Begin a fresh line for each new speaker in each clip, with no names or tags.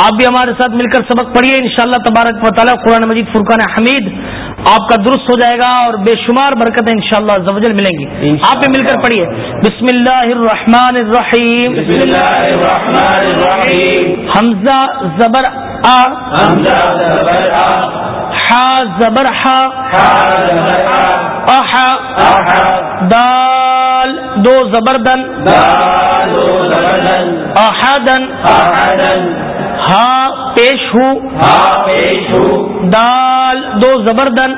آپ بھی ہمارے ساتھ مل کر سبق پڑھیے ان شاء اللہ تبارک و تعالیٰ قرآن مجید فرقان حمید آپ کا درست ہو جائے گا اور بے شمار برکتیں ان شاء اللہ زوجل ملیں گی۔ آپ بھی مل کر پڑھیے۔ بسم اللہ الرحمن الرحیم۔ حمزہ زبر زبر دال دو زبردن احدن ہا پیش ہوں دال دو زبردن۔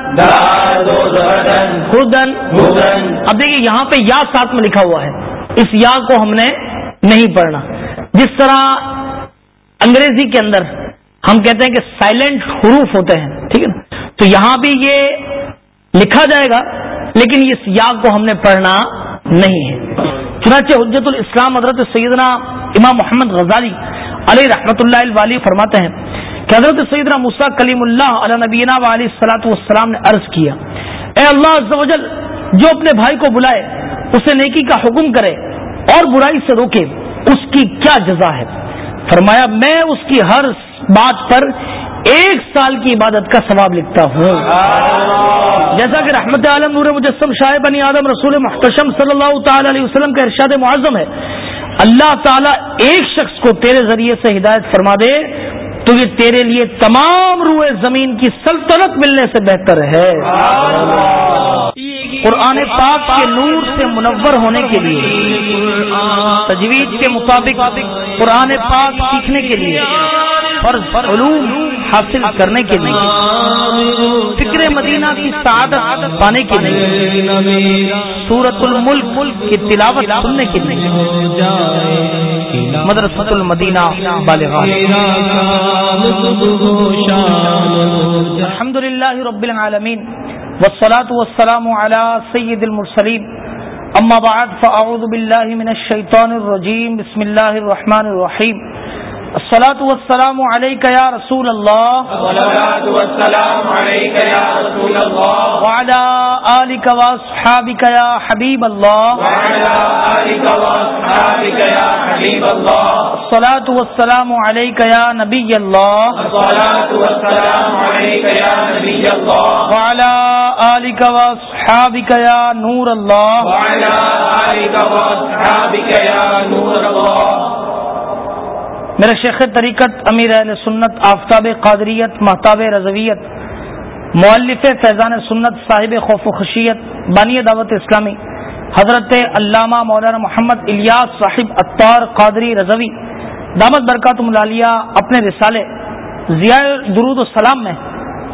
ہدن۔ اب دیکھیے یہاں پہ یا ساتھ میں لکھا ہوا ہے۔ اس یا کو ہم نے نہیں پڑھنا۔ جس طرح انگریزی کے اندر ہم کہتے ہیں کہ سائلنٹ حروف ہوتے ہیں ٹھیک ہے۔ تو یہاں بھی یہ لکھا جائے گا لیکن اس یا کو ہم نے پڑھنا نہیں ہے۔ چنانچہ حجت الاسلام حضرت سیدنا امام محمد غزالی علیہ رحمۃ اللہ الوالی فرماتے ہیں کہ حضرت سیدنا مسا کلیم اللہ علیہ نبینہ علیہ السلاۃ والسلام نے عرض کیا، اے اللہ عز و جل، جو اپنے بھائی کو بلائے، اسے نیکی کا حکم کرے اور برائی سے روکے، اس کی کیا جزا ہے؟ فرمایا، میں اس کی ہر بات پر ایک سال کی عبادت کا ثواب لکھتا ہوں۔ جیسا کہ رحمت عالم نور مجسم شاہ بنی آدم رسول محتشم صلی اللہ تعالی علیہ وسلم کا ارشاد معظم ہے اللہ تعالیٰ ایک شخص کو تیرے ذریعے سے ہدایت فرما دے تو یہ تیرے لیے تمام روئے زمین کی سلطنت ملنے سے بہتر ہے۔ قرآن پاک کے نور سے منور ہونے کے لیے تجویز کے مطابق قرآن پاک سیکھنے کے لیے، فرض علوم حاصل کرنے کے لیے، فکر مدینہ کی سعادت پانے کے لیے سورت الملک ملک کی تلاوت سننے کے لیے، مدرسۃ المدینہ الحمد للہ رب العالمین، والصلاة والسلام على سید المرسلین۔ اما بعد، فاعوذ باللہ من الشیطان الرجیم، بسم اللہ الرحمن الرحیم۔ الصلاة والسلام عليك يا رسول الله. الصلاة والسلام عليك يا رسول الله. وعلى آلك وأصحابك يا حبيب الله. وعلى آلك وأصحابك يا حبيب الله. الصلاة والسلام عليك يا نبي الله. الصلاة والسلام عليك يا نبي الله. وعلى آلك وأصحابك يا نور الله. وعلى آلك وأصحابك يا نور الله. میرے شیخ طریقت امیر اہل سنت، آفتاب قادریت محتاب رضویت مولف فیضان سنت، صاحب خوف و خشیت، بانی دعوت اسلامی، حضرت علامہ مولانا محمد الیاس صاحب اطار قادری رضوی، دامت برکات ملالیہ اپنے رسالے، ضیاء درود السلام میں،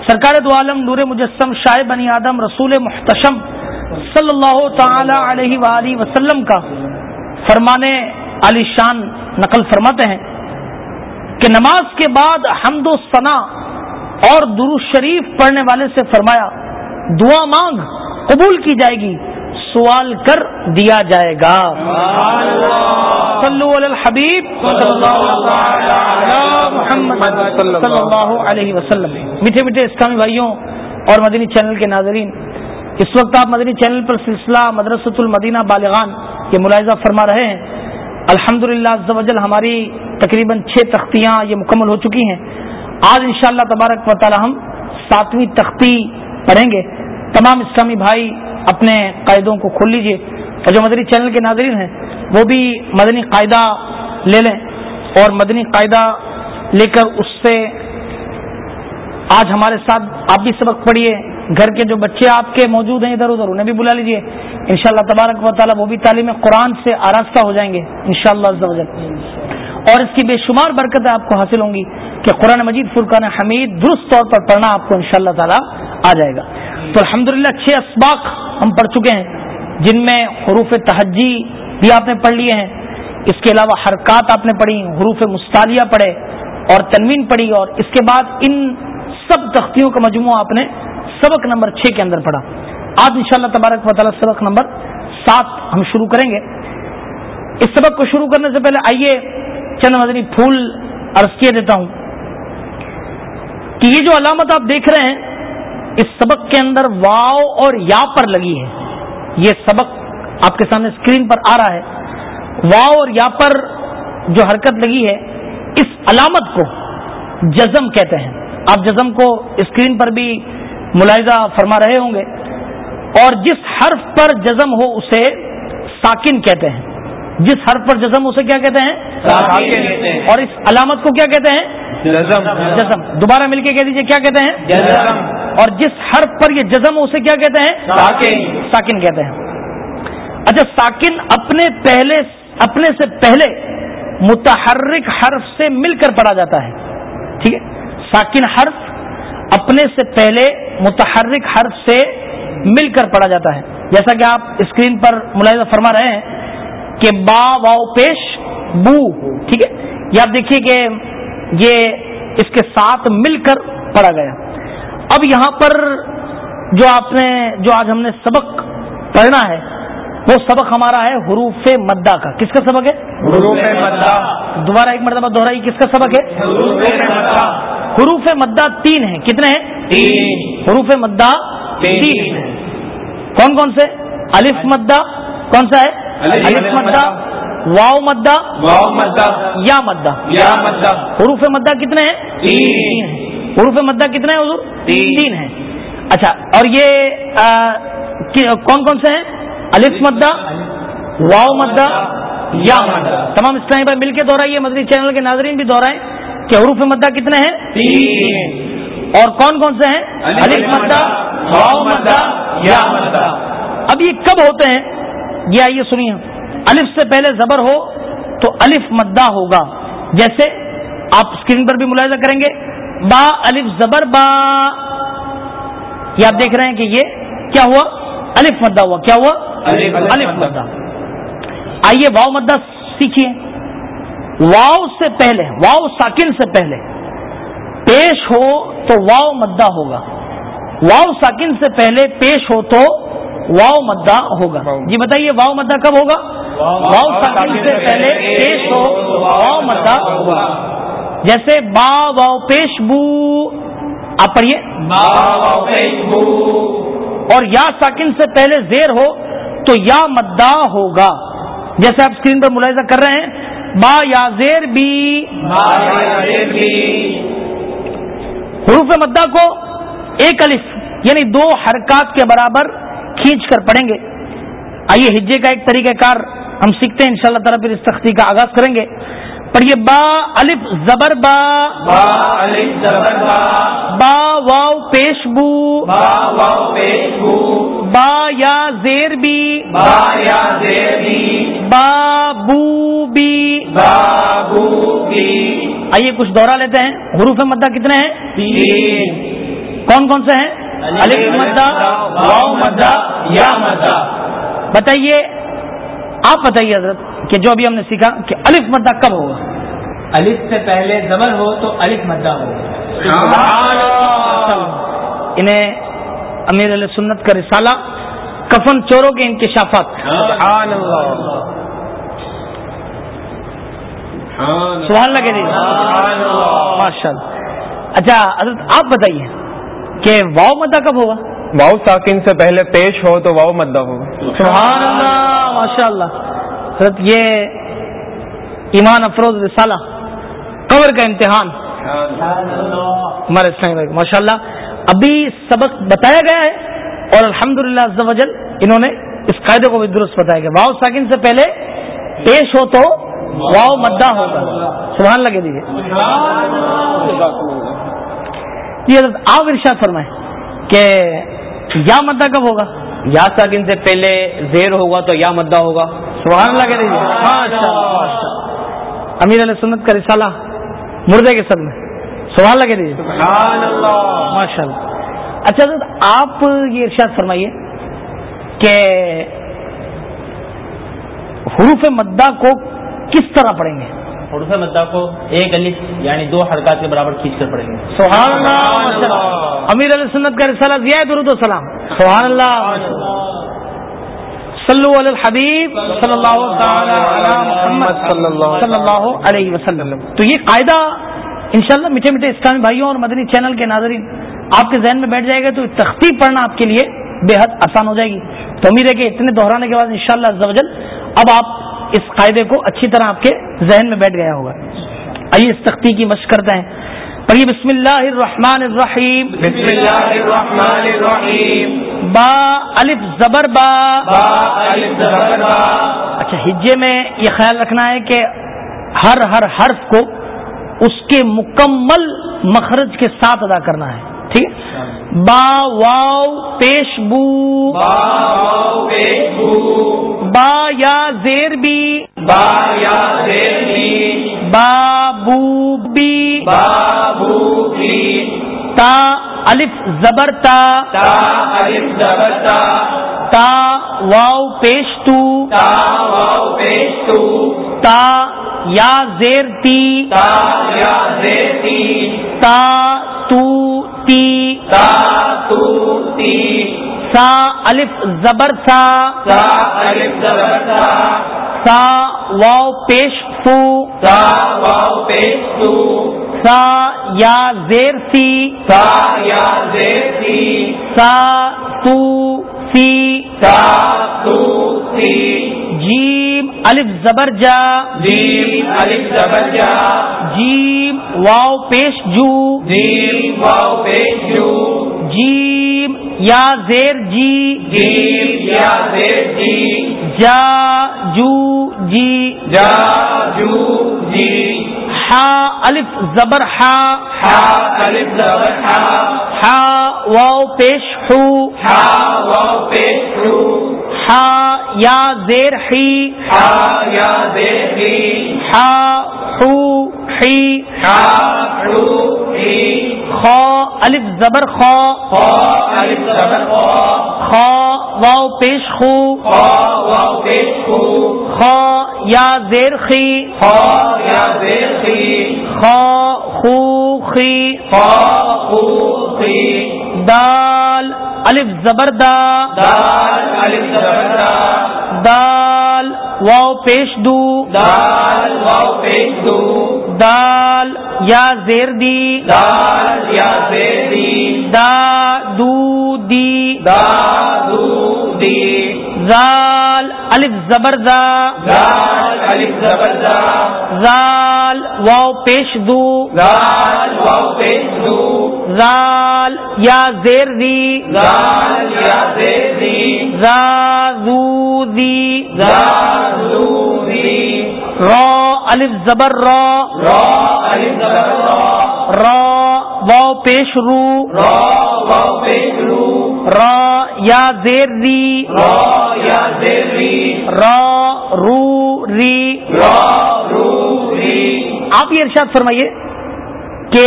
سرکار دو عالم نور مجسم شاہ بنی آدم رسول محتشم صلی اللہ تعالی علیہ وآلہ وسلم کا فرمانے علی شان نقل فرماتے ہیں۔ کہ نماز کے بعد حمد و ثنا اور درو شریف پڑھنے والے سے فرمایا، دعا مانگ، قبول کی جائے گی، سوال کر دیا جائے گا۔ صلو علی الحبیب۔ محمد صلی اللہ علیہ وسلم۔ میٹھے میٹھے اسلامی بھائیوں اور مدنی چینل کے ناظرین، اس وقت آپ مدنی چینل پر سلسلہ مدرسۃ المدینہ بالغان یہ ملاحظہ فرما رہے ہیں۔ الحمد للہ ہماری تقریباً چھ تختیاں یہ مکمل ہو چکی ہیں۔ آج انشاءاللہ تبارک و تعالی ہم ساتویں تختی پڑھیں گے۔ تمام اسلامی بھائی اپنے قاعدوں کو کھول لیجیے۔ اور جو مدنی چینل کے ناظرین ہیں، وہ بھی مدنی قاعدہ لے لیں۔ اور مدنی قاعدہ لے کر اس سے آج ہمارے ساتھ آپ بھی سبق پڑھیے۔ گھر کے جو بچے آپ کے موجود ہیں ادھر ادھر، انہیں بھی بلا لیجیے ان شاء اللہ تبارک و تعالیٰ وہ بھی تعلیم قرآن سے آراستہ ہو جائیں گے ان شاء اللہ اور اس کی بے شمار برکتیں آپ کو حاصل ہوں گی کہ قرآن مجید فرقان حمید درست طور پر پڑھنا آپ کو ان شاء اللہ تعالیٰ آ جائے گا۔ تو الحمد للہ چھ اسباق ہم پڑھ چکے ہیں، جن میں حروف تہجی بھی آپ نے پڑھ لیے ہیں۔ اس کے علاوہ حرکات آپ نے پڑھی، حروف مستعلیہ پڑھے اور تنوین پڑھی اور اس کے بعد ان سب تختیوں کا مجموعہ آپ نے سبق نمبر چھ کے اندر پڑھا۔ آج ان شاء اللہ تبارک و تعالیٰ سبق نمبر سات ہم شروع کریں گے۔ اس سبق کو شروع کرنے سے پہلے آئیے چند مدنی پھول عرض کیے دیتا ہوں۔ کہ یہ جو علامت آپ دیکھ رہے ہیں، اس سبق کے اندر واؤ اور یا پر لگی ہے۔ یہ سبق آپ کے سامنے اسکرین پر آ رہا ہے۔ واؤ اور یا پر جو حرکت لگی ہے، اس علامت کو جزم کہتے ہیں۔ آپ جزم کو اسکرین پر بھی ملاحظہ فرما رہے ہوں گے اور جس حرف پر جزم ہو اسے ساکن کہتے ہیں جس حرف پر جزم اسے کیا کہتے ہیں؟ اور اس علامت کو کیا کہتے ہیں؟ جزم۔ دوبارہ مل کے کہہ دیجیے کیا کہتے ہیں؟ اور جس حرف پر یہ جزم ہو اسے کیا کہتے ہیں؟ ساکن کہتے ہیں۔ اچھا ساکن اپنے پہلے اپنے سے پہلے متحرک حرف سے مل کر پڑھا جاتا ہے۔ ٹھیک ہے؟ ساکن حرف اپنے سے پہلے متحرک حرف سے مل کر پڑھا جاتا ہے۔ جیسا کہ آپ اسکرین پر ملاحظہ فرما رہے ہیں کہ با واؤ پیش بو ٹھیک ہے؟ یہ آپ دیکھیے کہ یہ اس کے ساتھ مل کر پڑھا گیا۔ اب یہاں پر جو آپ نے جو آج ہم نے سبق پڑھنا ہے وہ سبق ہمارا ہے حروف مدہ کا۔ کس کا سبق ہے؟ حروف مدہ۔ دوبارہ ایک مرتبہ دوہرائی کس کا سبق ہے؟ حروف مدہ۔ تین ہیں۔ کتنے ہیں؟ حروف مدہ تین۔ کون کون سے؟ الف مدہ۔ کون سا ہے؟ الف مدہ۔ واؤ مدہ۔ واؤ مدہ۔ یا مدہ۔ یا مدہ۔ حروف مدہ کتنے ہیں؟ تین۔ حروف مدہ کتنے ہیں حضور؟ تین۔ ہیں۔ اچھا اور یہ کون کون سے ہیں؟ الف مدہ۔ واؤ مدہ۔ یا مدہ۔ تمام اسلامی بھائی مل کے دوہرائیے مدنی چینل کے ناظرین بھی دوہرائیں کہ حروف مدہ کتنے ہیں؟ تین۔ اور کون کون سے ہیں؟ الف مدہ مدہ یا مدہ۔ اب یہ کب ہوتے ہیں؟ یہ آئیے سنیے۔ الف سے پہلے زبر ہو تو الف مدہ ہوگا۔ جیسے آپ اسکرین پر بھی ملاحظہ کریں گے۔ با الف زبر با۔ یہ آپ دیکھ رہے ہیں کہ یہ کیا ہوا؟ الف مدہ ہوا۔ کیا ہوا؟ الف مدہ۔ آئیے واؤ مدہ سیکھیے۔ واؤ سے پہلے واؤ ساکن سے پہلے پیش ہو تو واؤ مدہ ہوگا۔ واؤ ساکن سے پہلے پیش ہو تو واؤ مدہ ہوگا۔ جی بتائیے واؤ مدہ کب ہوگا؟ واؤ ساکن سے پہلے پیش ہو واؤ مدہ ہوگا۔ جیسے با واؤ پیش بو آپ پڑھیے۔ اور یا ساکن سے پہلے زیر ہو تو یا مدہ ہوگا۔ جیسے آپ اسکرین پر ملاحظہ کر رہے ہیں با یا زیر بی حروف مدہ کو ایک الف یعنی دو حرکات کے برابر کھینچ کر پڑھیں گے۔ آئیے ہجے کا ایک طریقہ کار ہم سیکھتے ہیں انشاءاللہ تعالی پھر اس تختی کا آغاز کریں گے۔ پڑھیے با الف زبر با با الف زبر با. با واو پیش بو با واو پیش بو. با یا زیر بی با یا زیر بی با آئیے کچھ دورہ لیتے ہیں۔ حروف مدہ کتنے ہیں؟ کون کون سے ہیں؟ الف مدہ واؤ مدہ یا مدہ۔ بتائیے آپ بتائیے حضرت کہ جو ابھی ہم نے سیکھا کہ الف مدہ کب ہوگا؟
الف سے پہلے زبر ہو تو الف مدہ ہوگا
انہیں امیر علیہ سنت کا رسالہ کفن چوروں کے انکشافات سبحان لگے جی ماشاء اللہ. اچھا حضرت آپ بتائیے کہ واؤ مدہ کب ہوگا؟
واؤ ساکن سے پہلے پیش ہو تو واؤ مدہ ہوگا.
سبحان اللہ ماشاء اللہ حضرت یہ ایمان افروز رسالہ قبر کا امتحان. ہمارے اسلام ماشاء اللہ ابھی سبق بتایا گیا ہے اور الحمد للہ انہوں نے اس قاعدے کو بھی درست بتایا گیا واؤ ساکن سے پہلے پیش ہو تو واؤ مدہ ہوگا۔ سبحان لگے دیجیے جی حضرت آپ ارشاد فرمائیں کہ یا مدہ کب ہوگا؟
یا ساکن سے پہلے زیر ہوگا تو یا مدہ ہوگا۔
سبحان اللہ کہہ دیجیے امیر علیہ سنت کا رسالہ مردے کے سر میں۔ سبحان اللہ کہہ دیجیے ماشاء اللہ۔ اچھا آپ یہ ارشاد فرمائیے کہ حروف مدہ کو کس طرح پڑھیں گے؟
حروف مدہ کو ایک الف یعنی دو حرکات کے برابر کھینچ کر پڑھیں گے۔
سبحان اللہ امیر علیہ سنت کا رسالہ ضیاء درود و سلام۔ سبحان اللہ۔ صلو علی الحبیب صلی اللہ صلی اللہ علیہ وسلم۔ تو یہ قاعدہ انشاءاللہ میٹھے میٹھے اسلامی بھائیوں اور مدنی چینل کے ناظرین آپ کے ذہن میں بیٹھ جائے گا تو تختی پڑھنا آپ کے لیے بے حد آسان ہو جائے گی۔ تو امید ہے کہ اتنے دہرانے کے بعد انشاءاللہ شاء اللہ اب آپ اس قاعدے کو اچھی طرح آپ کے ذہن میں بیٹھ گیا ہوگا۔ آئیے اس تختی کی مشق کرتے ہیں۔ پڑھیے بسم اللہ الرحمن الرحیم۔
بسم اللہ الرحمن الرحیم۔
با الف زبر با۔
با الف زبر با۔
اچھا ہجے میں یہ خیال رکھنا ہے کہ ہر ہر حرف کو اس کے مکمل مخرج کے ساتھ ادا کرنا ہے۔ ٹھیک ہے؟ با واو پیش بو۔
با واو پیش بو۔
با یا زیر بی
با یا زیر بی
با بو بی
با بو بی
تا الف زبر تا
تا الف زبر تا
تا واو پیش تو
تا واو پیش تو
تا یا زیر تی
تا یا زیر تی
تا تو تی
تا تو تی
سا الف زبر سا
تا الف زبر تا
سا واو پیش فو
تا واو پیش تو
سا یا زیر سی
تا یا زیر تی
سا تو سی
تا تو تی
جیم الف زبر جا
جیم الف زبر جا
جیم واو پیش جو
جیم واو پیش جو
جیم یا زیر جی
جیم یا زیر جی۔
جا جو جی۔
جا جو جی۔
ہا الف زبر ہا۔
حا الف زبر حا
ہا واو پیش ہو۔
حا واو پیش رو
ہا یا زیر ہی۔
حا یا زیر ہی۔
ہا ہو ہی۔
حا رو ہی۔
خا الف زبر خا
خا الف زبر
واو پیش خو.
واو پیش خو.
خا یا زیر خی.
خا یا زیر خی.
خا خو خی.
خو خی.
دال الف زبر دا.
دال الف زبر دا.
دال واو پیش دو.
دال واو پیش دو.
دال یا زیر دی
دال یا زیر دی
دا دو دی۔
دا دو دی۔
زال الف زبر
دال الف زبر دا
زال واو پیش دو۔
دال واو پیش دو۔
زال یا زیر دی
دال یا زیر دی
زا زو دی۔
دا دو دی۔
را الف زبر را
را الف زبر را
را واو پیش رو
را واو پیش رو
را یا زیر دی
را یا زیر ری
را رو ری
را رو ری
آپ یہ ارشاد فرمائیے کہ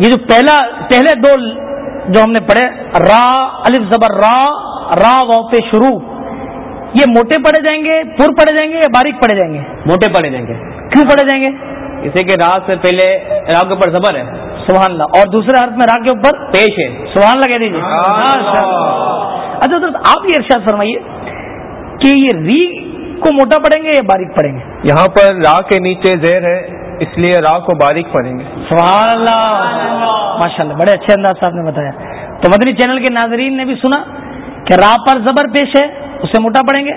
یہ جو پہلا پہلے دو جو ہم نے پڑھے را الف زبر را را واو پہ شروع یہ موٹے پڑے جائیں گے پور پڑے جائیں گے یا باریک پڑے جائیں گے؟
موٹے پڑے جائیں گے۔
کیوں پڑے جائیں گے؟
اسے کہ راہ سے پہلے راہ کے اوپر زبر ہے۔
سبحان اللہ۔ اور دوسرے حرف میں را کے اوپر؟
پیش ہے۔
سبحان اللہ۔ کہہ دیجیے اچھا حضرت آپ یہ ارشاد فرمائیے کہ یہ ری کو موٹا پڑیں گے یا باریک پڑیں گے؟
یہاں پر راہ کے نیچے زیر ہے اس لیے راہ کو باریک پڑیں گے۔
سبحان اللہ۔ ماشاء اللہ بڑے اچھے انداز آپ نے بتایا۔ تو مدنی چینل کے ناظرین نے بھی سنا کہ راہ پر زبر پیش ہے اسے موٹا پڑیں گے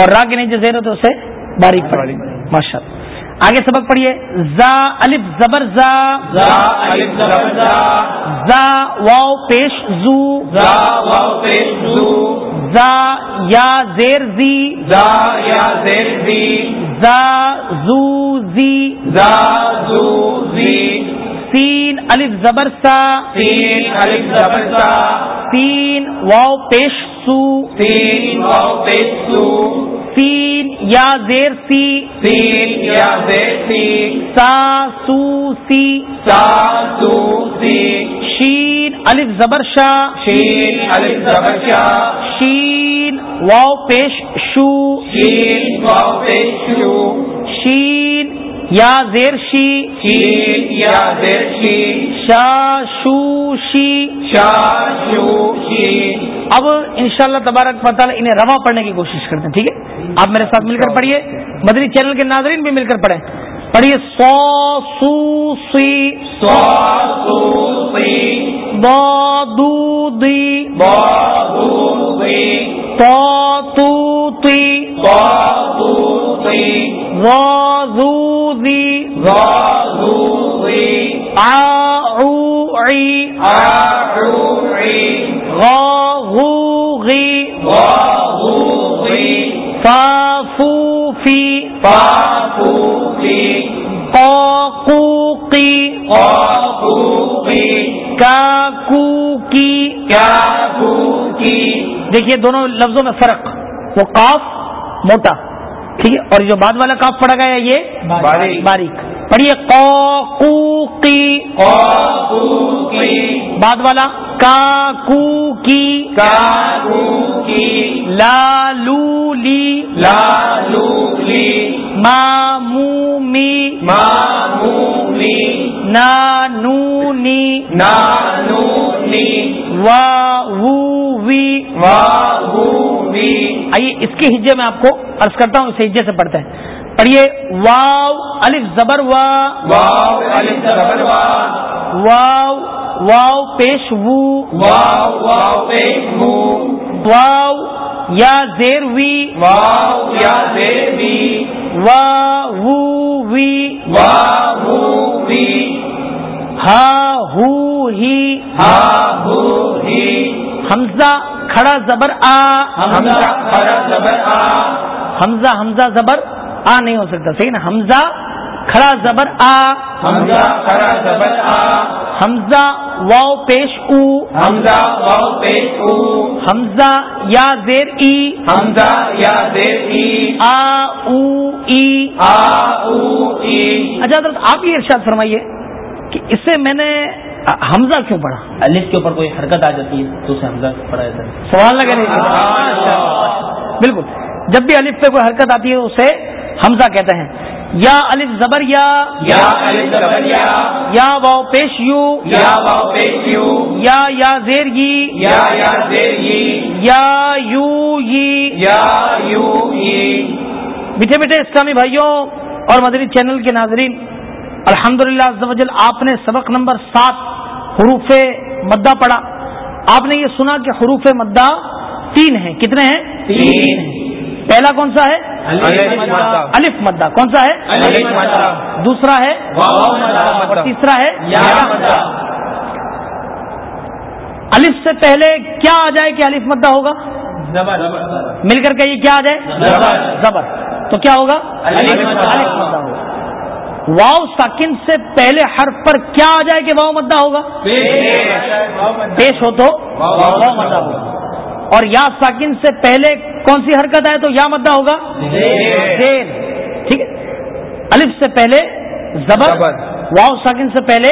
اور راہ کے نیچے زیر ہو تو اسے باریک پڑیں گے۔ ماشاء اللہ آگے سبق پڑھیے۔ زا الف زبر زا۔
زا الف زبر زا۔
زا واو پیش زو۔
زا واو پیش زو۔
زا یا زیر زی۔
زا یا زیر زی۔
زا زو زی۔
زا زو زی۔
سین الف زبر سا
تین الف زبر سا۔
سین واو پیش سو
تین واو پیش سو۔
سین یا زیر سی
تین یا زیر سی۔
سا سو سی۔
سا سو سی۔
شین الف زبر شا۔
شین الف زبر شا۔
شین واو پیش شو۔
شین واو پیش شو۔
شین یا زیر شی
یا زیر شی
شا شو شی
شا شو شی
اب انشاءاللہ تبارک تعالیٰ انہیں روا پڑھنے کی کوشش کرتے ہیں ٹھیک ہے؟ آپ میرے ساتھ مل کر پڑھیے مدنی چینل کے ناظرین بھی مل کر پڑھیں۔ پڑھیے سو سو سی۔
سو سو سی۔
با دو دی۔
با دو سی
تا تو تی۔
با دو
دیکھیے دونوں لفظوں میں فرق. وہ کاف موٹا. ٹھیک ہے؟ اور جو بعد والا کاف پڑا گیا یہ
باریک۔
باریک۔ پڑھیے قوقی بعد والا کا کی لالو لی مامومی۔ نانونی۔ واوی آئیے اس کے ہجے میں آپ کو عرض کرتا ہوں اسے ہجے سے پڑھتے ہیں۔ پڑھیے واو الف زبر وا۔ واو واو پیش وو۔ واو یا زیر وی۔ وا وو وی۔ ہا ہو ہی۔ حمزہ کھڑا زبر آ۔ حمزہ حمزہ زبر آ نہیں ہو سکتا۔ صحیح نا؟ حمزہ کھڑا زبر آ۔ حمزہ واؤ پیش او۔ حمزہ یا زیر ای۔ آ او ای۔ اچھا حضرت آپ یہ ارشاد فرمائیے کہ اس سے میں نے حمزہ کیوں پڑھا؟
الف کے اوپر کوئی حرکت آ جاتی ہے تو اسے حمزہ پڑھا جاتا ہے۔
سوال لگے بالکل۔ جب بھی الف پہ کوئی حرکت آتی ہے اسے حمزہ کہتے ہیں۔ یا الف زبر یا۔ یا واؤ پیش یو۔ یا یا زیر یی۔ یا یو یی۔ میٹھے میٹھے اسلامی بھائیوں اور مدنی چینل کے ناظرین الحمد للہ آپ نے سبق نمبر سات حروف مدہ پڑھا۔ آپ نے یہ سنا کہ حروف مدہ تین ہیں۔ کتنے ہیں؟ تین۔ پہلا کون سا ہے؟ الف مدہ۔ کون سا ہے؟ دوسرا ہے؟ اور تیسرا ہے؟ الف سے پہلے کیا آ جائے کہ الف مدہ ہوگا؟ مل کر کے یہ کیا آ جائے؟ زبر۔ تو کیا ہوگا؟ الف مدہ ہوگا۔ واؤ ساکن سے پہلے حرف پر کیا آ جائے کہ واؤ مدہ ہوگا؟ پیش ہو تو واؤ مدہ ہوگا۔ اور یا ساکن سے پہلے کون سی حرکت آئے تو یا مدہ ہوگا؟ زیر ٹھیک ہے؟ الف سے پہلے زبر واؤ ساکن سے پہلے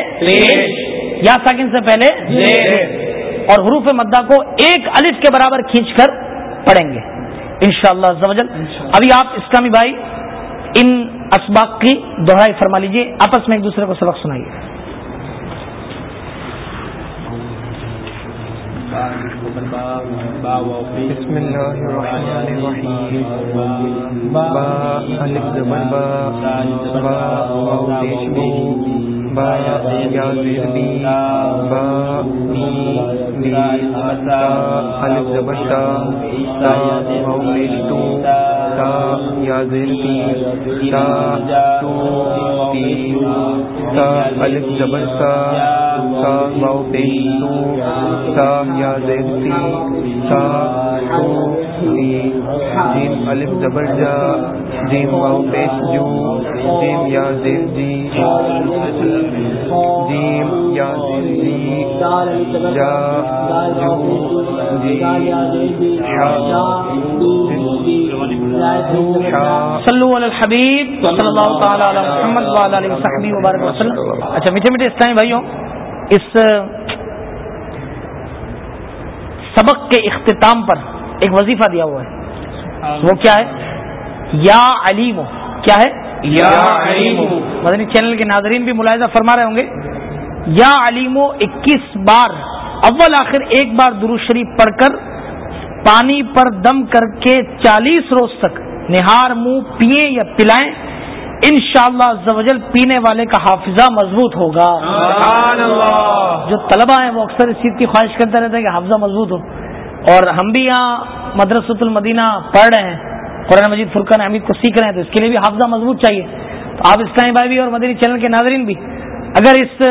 یا ساکن سے پہلے اور حروف مدہ کو ایک الف کے برابر کھینچ کر پڑھیں گے۔ انشاءاللہ شاء اللہ ابھی آپ اسلامی بھائی ان اسباق کی دوہرائی فرما لیجیے آپس میں ایک دوسرے کو سبق سنائیے۔
بسم الله الرحمن الرحيم با الف زبر با با واو پیش بو با یا زیر بی با بی بی تا الف زبر تا تا واو پیش تو تا یا زیر بی تا تو تی تا الف زبر تا تا واو پیش تو تا یا زیر بی تا تو تی جیم الف زبر جا جیم واو پیش جو جیم یا زیر جی جیم، یا زیر جی جا جو جی
صلو علی الحبیب صلی اللہ تعالی علی محمد وعلی علیہ وصحبہ وبارک وسلم. اچھا میٹھے میٹھے اسلامی بھائیوں اس سبق کے اختتام پر ایک وظیفہ دیا ہوا ہے۔ وہ کیا ہے؟ یا علیم کیا ہے؟
یا علیم۔
مدنی چینل کے ناظرین بھی ملاحظہ فرما رہے ہوں گے۔ یا علیم اکیس بار اول آخر ایک بار درو شریف پڑھ کر پانی پر دم کر کے چالیس روز تک نہار منہ پیئیں یا پلائیں ان شاء اللہ پینے والے کا حافظہ مضبوط ہوگا۔ جو طلبہ ہیں وہ اکثر اس چیز کی خواہش کرتے رہتے ہیں کہ حافظہ مضبوط ہو۔ اور ہم بھی یہاں مدرسۃ المدینہ پڑھ رہے ہیں قرآن مجید فرقان حمید کو سیکھ رہے ہیں تو اس کے لیے بھی حافظہ مضبوط چاہیے۔ تو آپ اسلامی بھائی بھی اور مدنی چینل کے ناظرین بھی اگر اس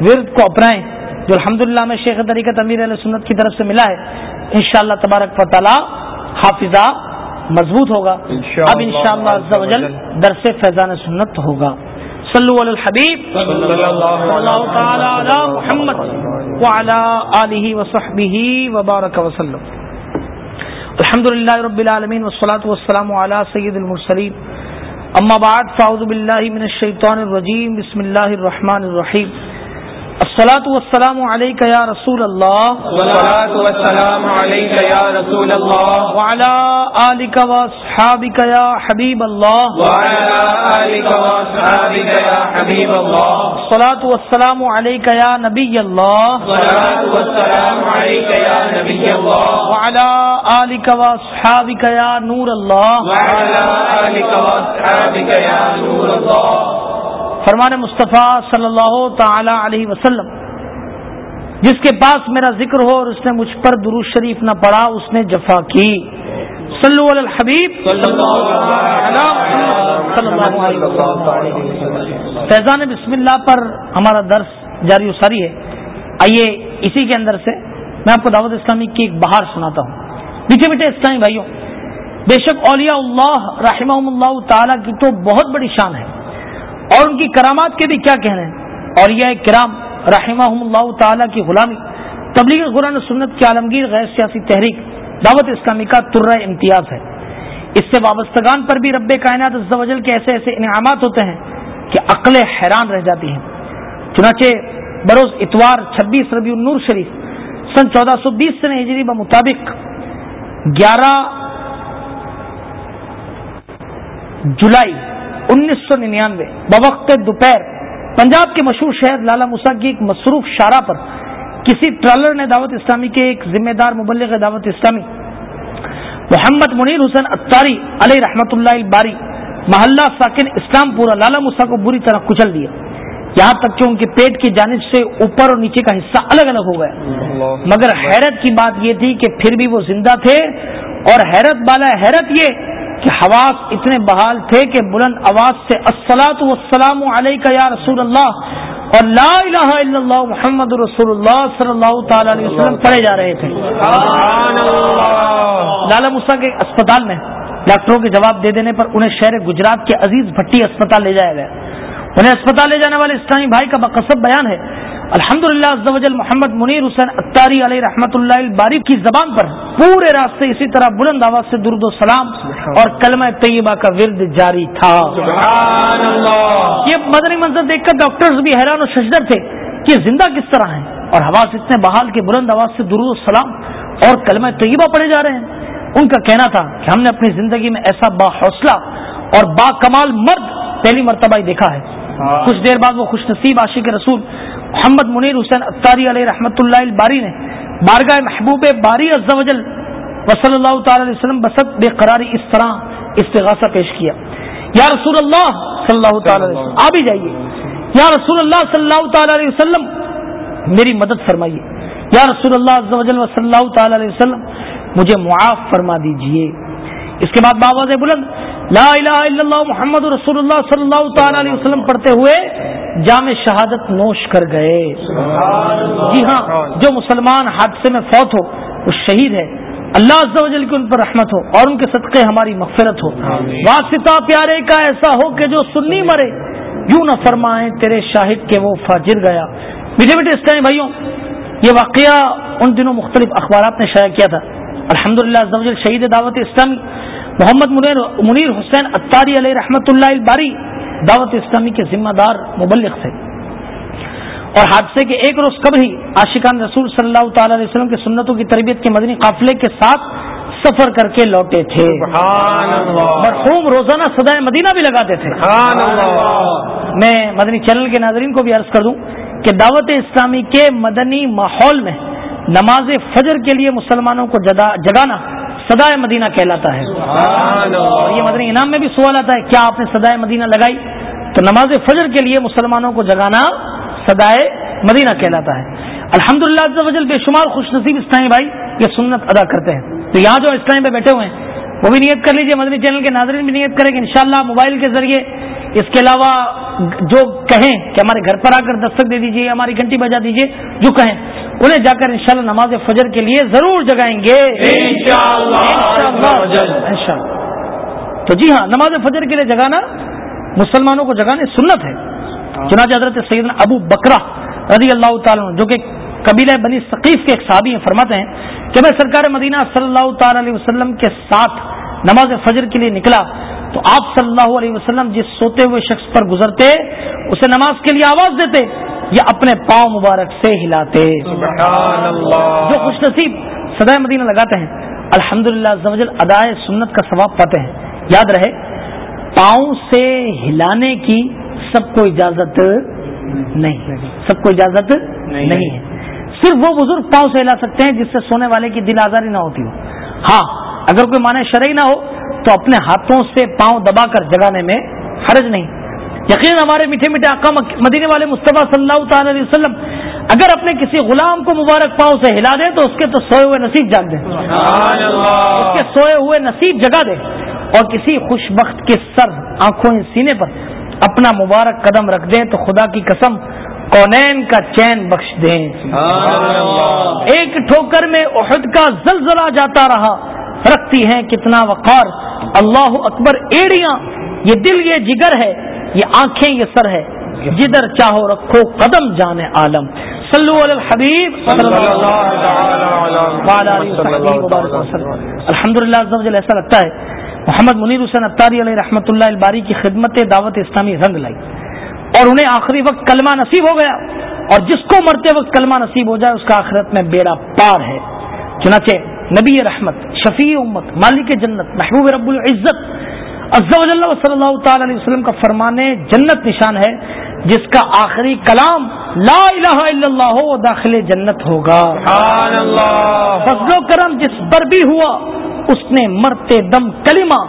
ورد کو اپنائیں جو الحمد للہ میں شیخ طریقت امیر علیہ سنت کی طرف سے ملا ہے ان شاء اللہ تبارک و تعالی حافظہ مضبوط ہوگا۔ اب ان شاء اللہ درس فیضان سنت ہوگا۔ صلو علی الحبیب۔ اللہ تعالی علی محمد۔ وعلی آلہ وصحبہ وبارک وسلم الحمد للہ رب العالمین والصلاة والسلام علی سید المرسلین۔ اما بعد فاعوذ باللہ من الشیطان الرجیم بسم اللہ الرحمن الرحیم۔ السلاۃ والسلام علیک یا رسول اللہ
والسلام علیک یا رسول اللہ
وعلى آلک واصحابک یا حبیب اللہ
وعلى آلک واصحابک یا حبیب اللہ
الصلاۃ والسلام علیک یا نبی اللہ
الصلاۃ والسلام علیک یا نبی اللہ
وعلى آلک واصحابک یا نور اللہ
وعلى آلک واصحابک یا نور اللہ
فرمان مصطفیٰ صلی اللہ تعالی علیہ وسلم، جس کے پاس میرا ذکر ہو اور اس نے مجھ پر درو شریف نہ پڑھا، اس نے جفا کی۔ صلو علی الحبیب۔ فیضان بسم اللہ پر ہمارا درس جاری و ساری ہے۔ آئیے اسی کے اندر سے میں آپ کو دعوت اسلامی کی ایک بہار سناتا ہوں۔ میٹھے میٹھے اسلامی بھائیوں، بے شک اولیاء اللہ رحمہ اللہ تعالی کی تو بہت بڑی شان ہے۔ اور ان کی کرامات کے بھی کیا کہنے ہیں؟ اور یہ کرام رحمہ اللہ تعالیٰ کی غلامی، تبلیغ قرآن سنت کی عالمگیر غیر سیاسی تحریک، دعوت اسلامی کا ترہ امتیاز ہے۔ اس سے وابستگان پر بھی رب کائنات وجل کے ایسے ایسے انعامات ہوتے ہیں کہ عقلیں حیران رہ جاتی ہیں۔ چنانچہ بروز اتوار چھبیس ربیع النور شریف سن چودہ سو بیس سے ہجری مطابق گیارہ جولائی انیس سو ننانوے، بوقت دوپہر، پنجاب کے مشہور شہر لالا مسا کی ایک مصروف شارہ پر کسی ٹرالر نے دعوت اسلامی کے ایک ذمہ دار مبلغ دعوت اسلامی، محمد منیر حسین اتاری علیہ رحمت اللہ الباری، محلہ ساکن اسلام پورا لالا مسا کو بری طرح کچل دیا۔ یہاں تک کہ ان کے پیٹ کی جانب سے اوپر اور نیچے کا حصہ الگ الگ ہو گیا۔ مگر حیرت کی بات یہ تھی کہ پھر بھی وہ زندہ تھے اور حیرت بالا حیرت یہ کہ حواس اتنے بحال تھے کہ بلند آواز سے السلاۃ والسلام علیہ یا رسول اللہ اور لا الہ الا اللہ محمد رسول اللہ صلی اللہ تعالی علیہ وسلم پڑھے جا رہے تھے۔ لالا مسا کے اسپتال میں ڈاکٹروں کے جواب دے دینے پر انہیں شہر گجرات کے عزیز بھٹی اسپتال لے جایا گیا۔ انہیں اسپتال لے جانے والے اسلامی بھائی کا بقصب بیان ہے الحمد للہ محمد منیر حسین اتاری علیہ رحمت اللہ الباری کی زبان پر پورے راستے اسی طرح بلند آواز سے درد و سلام اور کلمہ طیبہ کا ورد جاری تھا۔ یہ مدنی منظر دیکھ کر ڈاکٹرز بھی حیران و شجدر تھے کہ زندہ کس طرح ہیں اور حواس اتنے بحال کے بلند آواز سے درد و سلام اور کلمہ طیبہ پڑے جا رہے ہیں۔ ان کا کہنا تھا کہ ہم نے اپنی زندگی میں ایسا با حوصلہ اور با کمال مرد پہلی مرتبہ ہی دیکھا ہے۔ کچھ دیر بعد وہ خوش نصیب عاشق رسول محمد منیر حسین اطاری علیہ رحمۃ اللہ الباری نے بارگاہ محبوب باری وجل وصلی اللہ تعالی علیہ وسلم بسط بے قراری اس طرح استغاثہ پیش کیا۔ یا رسول اللہ صلی اللہ تعالی علیہ وسلم آ بھی جائیے۔ یا رسول اللہ صلی اللہ تعالی علیہ وسلم، میری مدد فرمائیے۔ یا رسول اللہ وجل صلی اللہ تعالی علیہ وسلم، مجھے معاف فرما دیجیے اس کے بعد بابا بلند لا الہ الا اللہ محمد رسول اللہ صلی اللہ تعالی علیہ وسلم پڑھتے ہوئے جامع شہادت نوش کر گئے۔ جی ہاں جو مسلمان حادثے میں فوت ہو وہ شہید ہے۔ اللہ عز و جل کی ان پر رحمت ہو اور ان کے صدقے ہماری مغفرت ہو۔ واسطہ پیارے کا ایسا ہو کہ جو سننی مرے۔ یوں نہ فرمائے تیرے شاہد کے وہ فاجر گیا۔ میٹھے میٹھے اسلامی بھائیوں یہ واقعہ ان دنوں مختلف اخبارات نے شائع کیا تھا۔ الحمد للہ شہید دعوت اسلامی محمد منیر حسین اتاری علیہ رحمۃ اللہ الباری دعوت اسلامی کے ذمہ دار مبلغ تھے۔ اور حادثے کے ایک روز قبل ہی عاشقان رسول صلی اللہ تعالی علیہ وسلم کے سنتوں کی تربیت کے مدنی قافلے کے ساتھ سفر کر کے لوٹے تھے۔ مرحوم روزانہ سدائے مدینہ بھی لگاتے تھے۔ میں مدنی چینل کے ناظرین کو بھی عرض کر دوں کہ دعوت اسلامی کے مدنی ماحول میں نماز فجر کے لیے مسلمانوں کو جگانا سدائے مدینہ کہلاتا ہے۔ اور یہ مدنی انعام میں بھی سوال آتا ہے کیا آپ نے سدائے مدینہ لگائی؟ تو نماز فجر کے لیے مسلمانوں کو جگانا سدائے مدینہ کہلاتا ہے۔ الحمد للہ بے شمار خوش نصیب اسلامی بھائی یہ سنت ادا کرتے ہیں۔ تو یہاں جو اسلامی پہ بیٹھے ہوئے ہیں وہ بھی نیت کر لیجیے مدنی چینل کے ناظرین بھی نیت کریں کہ انشاءاللہ موبائل کے ذریعے اس کے علاوہ جو کہیں کہ ہمارے گھر پر آ کر دستک دے دیجیے ہماری گھنٹی بجا دیجیے جو کہیں۔ انہیں جا کر انشاءاللہ نماز فجر کے لیے ضرور جگائیں گے۔ تو جی ہاں نماز فجر کے لیے جگانا مسلمانوں کو جگانے سنت ہے۔ چنانچہ حضرت سیدنا ابو بکرا رضی اللہ تعالیٰ جو کہ قبیلہ بنی ثقیف کے ایک صحابی ہیں فرماتے ہیں کہ میں سرکار مدینہ صلی اللہ تعالی علیہ وسلم کے ساتھ نماز فجر کے لیے نکلا تو آپ صلی اللہ علیہ وسلم جس سوتے ہوئے شخص پر گزرتے اسے نماز کے لیے آواز دیتے یا اپنے پاؤں مبارک سے ہلاتے۔ جو خوش نصیب سدائے مدینہ لگاتے ہیں الحمد للہ ادائے سنت کا ثواب پاتے ہیں۔ یاد رہے پاؤں سے ہلانے کی سب کو اجازت نہیں سب کو اجازت نہیں ہے۔ صرف وہ بزرگ پاؤں سے ہلا سکتے ہیں جس سے سونے والے کی دل آزاری نہ ہوتی ہو۔ ہاں اگر کوئی مانے شرعی نہ ہو تو اپنے ہاتھوں سے پاؤں دبا کر جگانے میں حرج نہیں۔ یقین ہمارے میٹھے میٹھے آقا مدینے والے مصطفیٰ صلی اللہ تعالی علیہ وسلم اگر اپنے کسی غلام کو مبارک پاؤں سے ہلا دے تو اس کے تو سوئے ہوئے نصیب جاگ دیں۔ اس کے سوئے ہوئے نصیب جگا دے اور کسی خوش بخت کے سر آنکھوں سینے پر اپنا مبارک قدم رکھ دیں تو خدا کی قسم کونین کا چین بخش دیں۔ ایک ٹھوکر میں احد کا زلزلہ جاتا رہا۔ رکھتی ہیں، کتنا وقار۔ اللہ اکبر، ایڑیاں، یہ دل یہ جگر ہے، یہ آنکھیں یہ سر ہے۔ جدھر چاہو رکھو قدم جانے عالم۔ صلو علی الحبیب الحمد للہ ایسا لگتا ہے، محمد منیر حسین اطاری علیہ رحمۃ اللہ الباری کی خدمت دعوت اسلامی رنگ لائی۔ اور انہیں آخری وقت کلمہ نصیب ہو گیا۔ اور جس کو مرتے وقت کلمہ نصیب ہو جائے، اس کا آخرت میں بیڑا پار ہے۔ چنانچہ نبی رحمت شفیع امت مالک جنت محبوب رب العزت۔ اللہ صلی اللہ تعالی علیہ وسلم کا فرمانے جنت نشان ہے جس کا آخری کلام لا الہ الا اللہ ہو داخل جنت ہوگا۔ فضل و کرم جس پر بھی ہوا اس نے مرتے دم کلمہ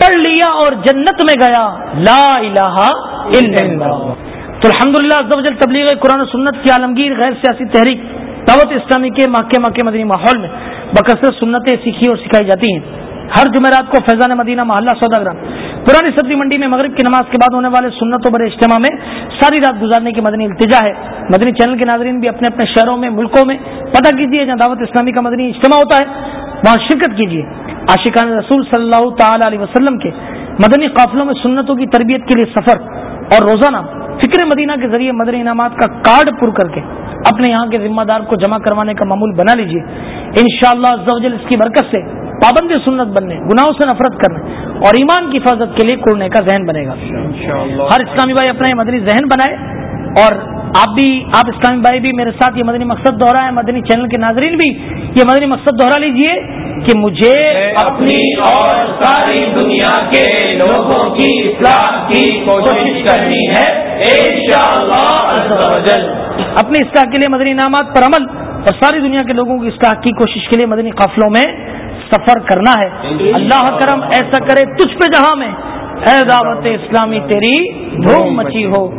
پڑھ لیا اور جنت میں گیا۔ لا الہ الا اللہ۔ تو الحمد للہ تبلیغ قرآن و سنت کی عالمگیر غیر سیاسی تحریک دعوت اسلامی کے ماہ ماہ مدنی ماحول میں بکثرت سنتیں سیکھی اور سکھائی جاتی ہیں۔ ہر جمعرات کو فیضان مدینہ محلہ سودا گرام۔ پرانی سبزی منڈی میں مغرب کی نماز کے بعد ہونے والے سنتوں بڑے اجتماع میں ساری رات گزارنے کی مدنی التجا ہے۔ مدنی چینل کے ناظرین بھی اپنے اپنے شہروں میں، ملکوں میں پتہ کیجیے جہاں دعوت اسلامی کا مدنی اجتماع ہوتا ہے۔ وہاں شرکت کیجیے عاشقان رسول صلی اللہ تعالی علیہ وسلم کے مدنی قافلوں میں سنتوں کی تربیت کے لیے سفر اور روزانہ فکر مدینہ کے ذریعے مدنی انعامات کا کارڈ پر کر کے اپنے یہاں کے ذمہ دار کو جمع کروانے کا معمول بنا لیجیے ان شاء اللہ اس کی برکت سے پابند سنت بننے گناہوں سے نفرت کرنے اور ایمان کی حفاظت کے لیے کڑنے کا ذہن بنے گا۔ ہر اسلامی بھائی اپنا یہ مدنی ذہن بنائے اور آپ بھی آپ اسلامی بھائی بھی میرے ساتھ یہ مدنی مقصد دوہرا ہے مدنی چینل کے ناظرین بھی یہ مدنی مقصد دوہرا لیجیے کہ مجھے اپنی اور ساری دنیا کے لوگوں کی اصلاح کی کوشش کرنی ہے۔ اپنی اصلاح کے لیے مدنی انعامات پر عمل اور ساری دنیا کے لوگوں کی اصلاح کی کوشش کے لیے مدنی قافلوں میں سفر کرنا ہے۔ اللہ کرم ایسا کرے تجھ پہ جہاں میں۔ اے دعوت اسلامی، تیری دھوم مچی ہو۔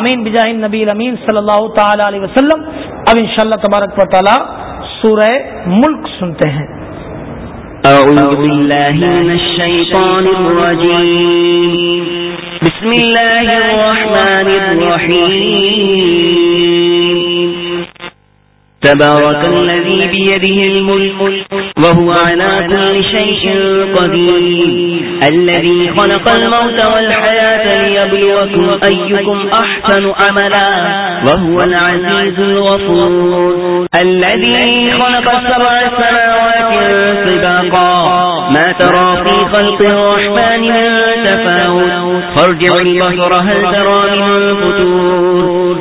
آمین۔ بجاہ نبی امین صلی اللہ تعالی علیہ وسلم۔ اب انشاءاللہ تبارک و تعالی سورہ ملک سنتے ہیں۔
أعوذ بالله من الشيطان الرجيم بسم الله الرحمن الرحيم تبارك الذي بيده الملك، وهو على كل شيء قدير. الذي خلق الموت والحياة ليبلوكم أيكم أحسن عملا، وهو العزيز الغفور. الذي خلق السبع سماوات طباقا ما ترى في خلق الرحمن من تفاوت. فارجع البصر هل ترى من فتور؟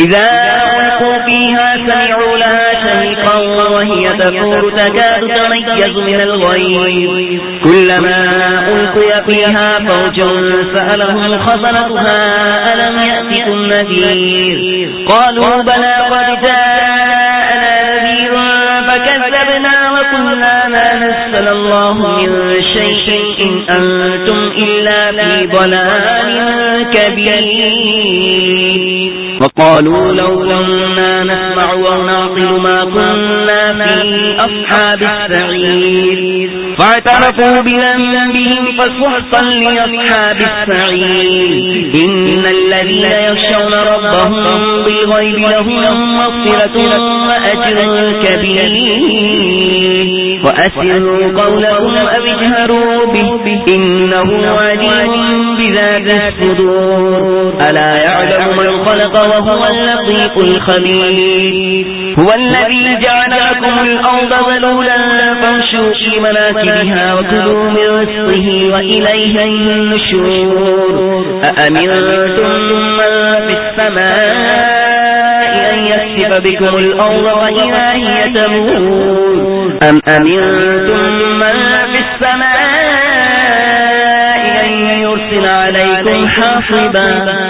إذا ألقوا فيها سمعوا لها شهيقا وهي تفور تكاد تميز من الغيب كلما ألقي فيها فوج سألهم خزنتها، ألم يأتكم نذير؟ قالوا بلى قد جاءنا نذير فكذبنا وقلنا ما نزل الله من شيء إن أنتم إلا في ضلال كبير. وقالوا لو كنا نسمع ونعقل ما كنا في أصحاب السعير. فاعترفوا بذنبهم فسحقا لأصحاب السعير. إن الذين يخشون ربهم بالغيب لهم مغفرة وأجر كبير. وأسروا قولهم أو اجهروا به. إنه عليم بذات الصدور. ألا يعلم من خلق وهو اللطيف الخبير. هو الذي جعل لكم الأرض ذلولا فامشوا في مناكبها وكلوا من رزقه وإليه النشور. أأمنتم من في السماء أن يسف بكم الأرض وإذا هي تمور؟ أم أمنتم من في السماء أن يرسل عليكم حاصبا؟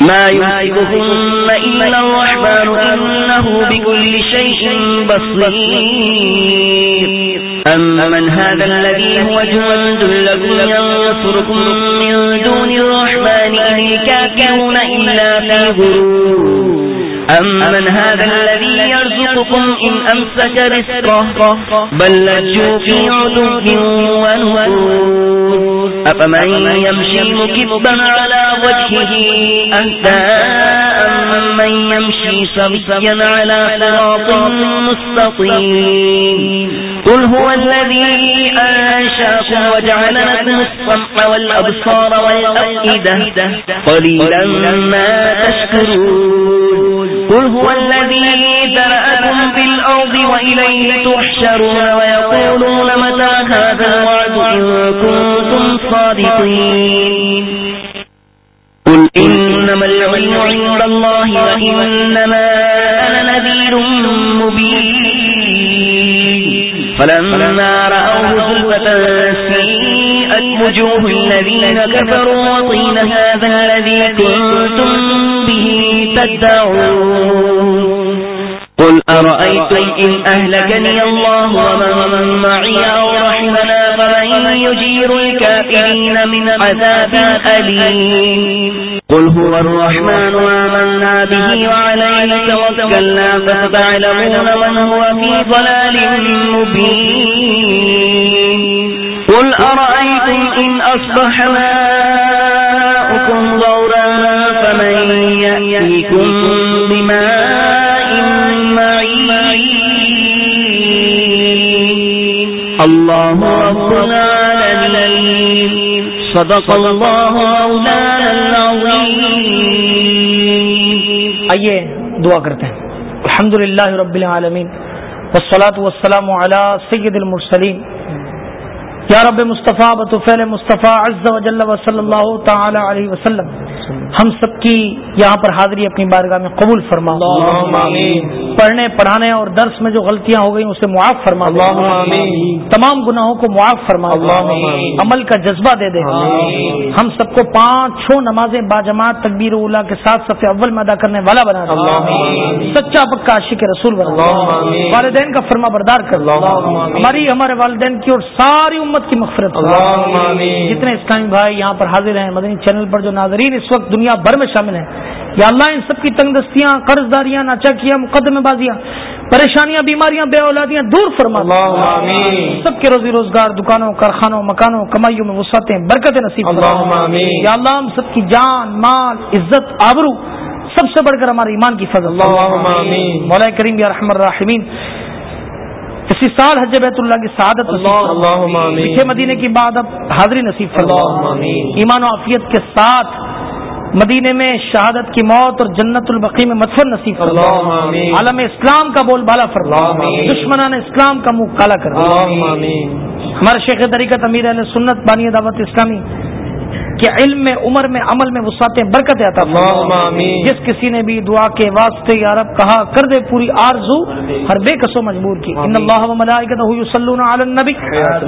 ما يمسكهن إلا الرحمن، إنه بكل شيء بصير. أمن هذا الذي هو جند لكم ينصركم من دون الرحمن، إن الكافرون إلا في غرور. أمن هذا الذي يرزقكم إن أمسك رزقه، بل لجوا في عدو ونفور أفمن يمشي مكبا على وجهه أهدى أمن يمشي سبيا على صراط مستقيم. قل هو الذي أنشاكم وجعل لكم السمع والأبصار والأفئدة قليلا ما تشكرون. قل هو الذي ذرأكم في الأرض وإليه تحشرون ويقولون متى هذا كنتم صادقين قل إنما العلم عند الله وإنما أنا نذير مبين. فلما رأوه زلفة سيئت وجوه الذين كفروا وطين هذا الذي كنتم به تدعون. قل أرأيتم إن أهلكني الله ومن معي أو رحمنا فمن يجير الكافرين. من عذاب أليم. قل هو الرحمن وآمنا به وعليه توكلنا فستعلمون من هو في ضلال مبين. قل أرأيتم إن أصبح ماؤكم غورا فمن يأتيكم بماء معين. الله رب العالمين صدق اللہ
آئیے، دعا کرتے ہیں. الحمد للہ رب العالمین. والصلاة والسلام على سید المرسلین. یا رب مصطفیٰ بطفیل مصطفیٰ، عز و جل و صلی اللہ تعالی علیہ وسلم. ہم سب کی یہاں پر حاضری اپنی بارگاہ میں قبول فرما پڑھنے پڑھانے اور درس میں جو غلطیاں ہو گئیں اسے معاف فرما تمام گناہوں کو معاف فرما عمل کا جذبہ دے دے۔ ہم سب کو پانچ چھ نمازیں باجماعت تکبیر اولا کے ساتھ سب اول میں ادا کرنے والا بنا دے۔ سچا پکا عاشق رسول بنا والدین کا فرما بردار کر۔ ہماری ہمارے والدین کی اور ساری امت کی مغفرت۔ جتنے اسلامی بھائی یہاں پر حاضر ہیں مدنی چینل پر جو ناظرین اس وقت دنیا بھر میں شامل ہیں یا اللہ ان سب کی تنگ دستیاں قرض داریاں ناچاکیاں مقدمے بازیاں پریشانیاں بیماریاں بے اولادیاں دور فرما۔ سب کے روزی روزگار دکانوں کارخانوں مکانوں کمائیوں میں وسعتیں برکت نصیب یا اللہ ہم سب کی جان مال عزت آبرو سب سے بڑھ کر ہمارے ایمان کی فضل۔ مولا کریم یا رحم الرحمین اسی سال حج بیت اللہ کی سعادت میٹھے مدینے کی بعد اب حاضری نصیب فرما۔ ایمان و عافیت کے ساتھ مدینے میں شہادت کی موت اور جنت البقی میں مدفن نصیب فرما۔ عالم اسلام کا بول بالا فرما۔ دشمنان اسلام کا منہ کالا کر۔ ہمارے شیخ طریقت امیر علیہ سنت بانی دعوت اسلامی کہ علم میں عمر میں عمل میں وسعتیں برکت عطا فرما۔
اللہم آمین۔
جس کسی نے بھی دعا کے واسطے یا رب کہا کر دے پوری آرزو ہر بے کسو مجبور کی۔ ان اللہ و ملائکتہ یصلون علی النبی۔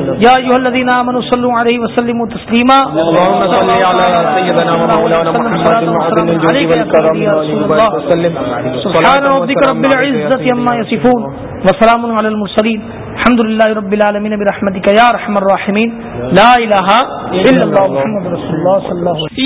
یا ایھا الذین آمنوا صلوا علیہ وسلموا تسلیما۔
اللهم صل على سيدنا ومولانا محمد معدن الجود والكرم وبارك وسلم۔
سبحان ربك رب العزة عما يصفون وسلام على المرسلين الحمد لله رب العالمين برحمتك يا رحم الراحمين لا اله الا الله محمد رسول الله صلى الله عليه وسلم.